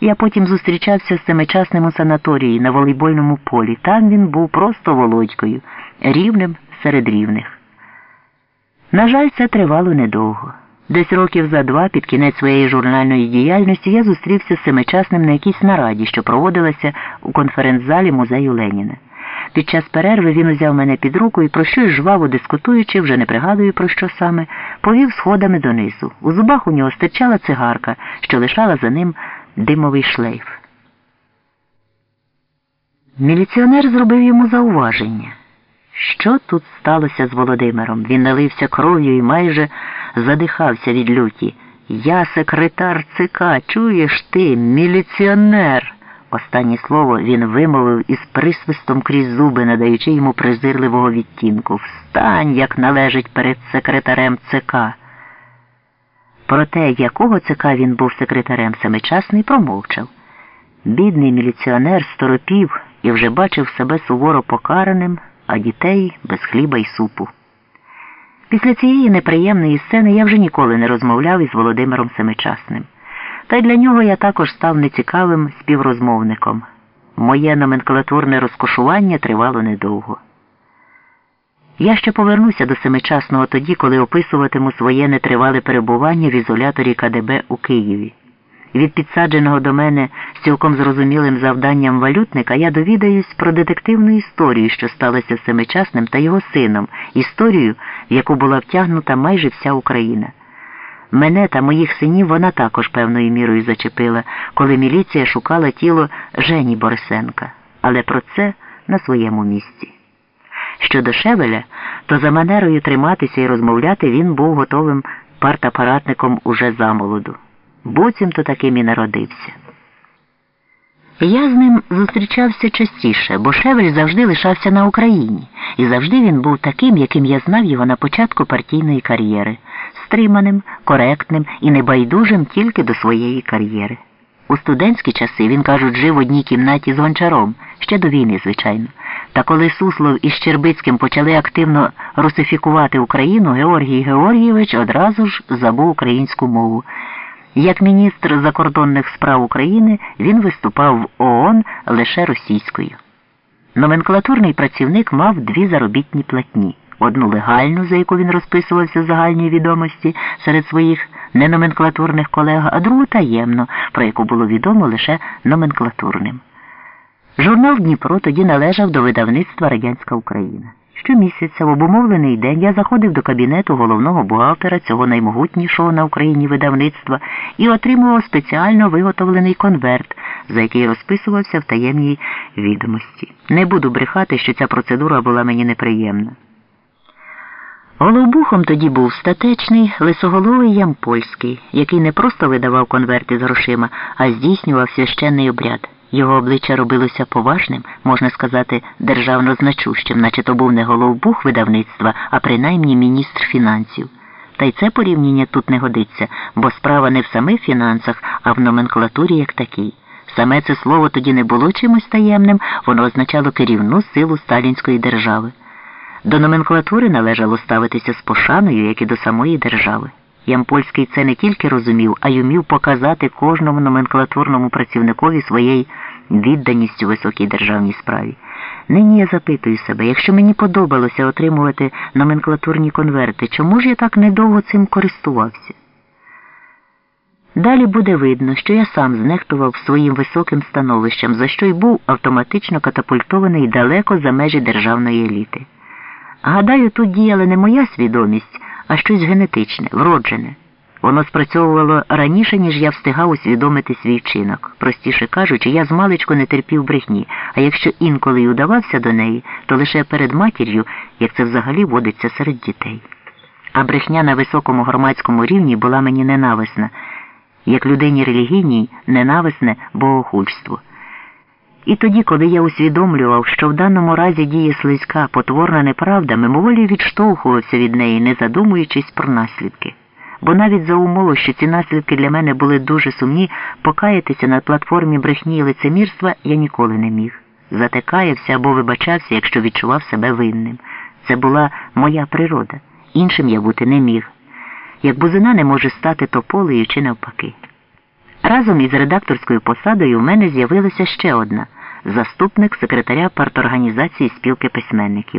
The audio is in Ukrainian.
Я потім зустрічався з семичасним у санаторії на волейбольному полі. Там він був просто володькою, рівним серед рівних. На жаль, це тривало недовго. Десь років за два, під кінець своєї журнальної діяльності, я зустрівся з семичасним на якійсь нараді, що проводилася у конференц-залі музею Леніна. Під час перерви він узяв мене під руку і про щось жваво дискутуючи, вже не пригадую про що саме, повів сходами донизу. У зубах у нього стирчала цигарка, що лишала за ним димовий шлейф. Міліціонер зробив йому зауваження. Що тут сталося з Володимиром? Він налився кров'ю і майже задихався від люті. Я секретар ЦК, чуєш ти, міліціонер. Останнє слово він вимовив із присвистом крізь зуби, надаючи йому презирливого відтінку. Встань, як належить перед секретарем ЦК. Про те, якого ЦК він був секретарем семичасний, промовчав. Бідний міліціонер сторопів і вже бачив себе суворо покараним, а дітей без хліба й супу. Після цієї неприємної сцени я вже ніколи не розмовляв із Володимиром Семичасним. Та й для нього я також став нецікавим співрозмовником. Моє номенклатурне розкошування тривало недовго. Я ще повернуся до семичасного тоді, коли описуватиму своє нетривале перебування в ізоляторі КДБ у Києві. Від підсадженого до мене з цілком зрозумілим завданням валютника я довідаюсь про детективну історію, що сталася з семичасним та його сином, історію, в яку була втягнута майже вся Україна. Мене та моїх синів вона також певною мірою зачепила, коли міліція шукала тіло Жені Борисенка, але про це на своєму місці. Щодо Шевеля, то за манерою триматися і розмовляти він був готовим партапаратником уже замолоду. Буцімто таким і народився. Я з ним зустрічався частіше, бо Шевель завжди лишався на Україні, і завжди він був таким, яким я знав його на початку партійної кар'єри, стриманим, коректним і небайдужим тільки до своєї кар'єри. У студентські часи він, кажуть, жив в одній кімнаті з гончаром, ще до війни, звичайно. Та коли Суслов із Щербицьким почали активно русифікувати Україну, Георгій Георгійович одразу ж забув українську мову. Як міністр закордонних справ України він виступав в ООН лише російською. Номенклатурний працівник мав дві заробітні платні: одну легальну, за яку він розписувався в загальній відомості серед своїх неноменклатурних колег, а другу таємно, про яку було відомо лише номенклатурним. Журнал Дніпро тоді належав до видавництва Радянська Україна. Щомісяця в обумовлений день я заходив до кабінету головного бухгалтера цього наймогутнішого на Україні видавництва і отримував спеціально виготовлений конверт, за який розписувався в таємній відомості. Не буду брехати, що ця процедура була мені неприємна. Головбухом тоді був статечний лисоголовий Ямпольський, який не просто видавав конверти з грошима, а здійснював священний обряд. Його обличчя робилося поважним, можна сказати, державно значущим, наче то був не головбух видавництва, а принаймні міністр фінансів. Та й це порівняння тут не годиться, бо справа не в самих фінансах, а в номенклатурі як такій. Саме це слово тоді не було чимось таємним, воно означало керівну силу сталінської держави. До номенклатури належало ставитися з пошаною, як і до самої держави. Ямпольський це не тільки розумів, а й умів показати кожному номенклатурному працівникові своєї відданістю високій державній справі. Нині я запитую себе, якщо мені подобалося отримувати номенклатурні конверти, чому ж я так недовго цим користувався? Далі буде видно, що я сам знехтував своїм високим становищем, за що й був автоматично катапультований далеко за межі державної еліти. Гадаю, тут діяла не моя свідомість а щось генетичне, вроджене. Воно спрацьовувало раніше, ніж я встигав усвідомити свій вчинок. Простіше кажучи, я змалечку не терпів брехні, а якщо інколи й удавався до неї, то лише перед матір'ю, як це взагалі водиться серед дітей. А брехня на високому громадському рівні була мені ненависна, як людині релігійній ненависне богохульство. І тоді, коли я усвідомлював, що в даному разі діє слизька потворна неправда, мимоволі відштовхувався від неї, не задумуючись про наслідки. Бо навіть за умови, що ці наслідки для мене були дуже сумні, покаятися на платформі брехні і лицемірства я ніколи не міг. Затикаявся або вибачався, якщо відчував себе винним. Це була моя природа. Іншим я бути не міг. Як бузина не може стати тополею чи навпаки. Разом із редакторською посадою в мене з'явилася ще одна заступник секретаря парторганізації спілки письменників.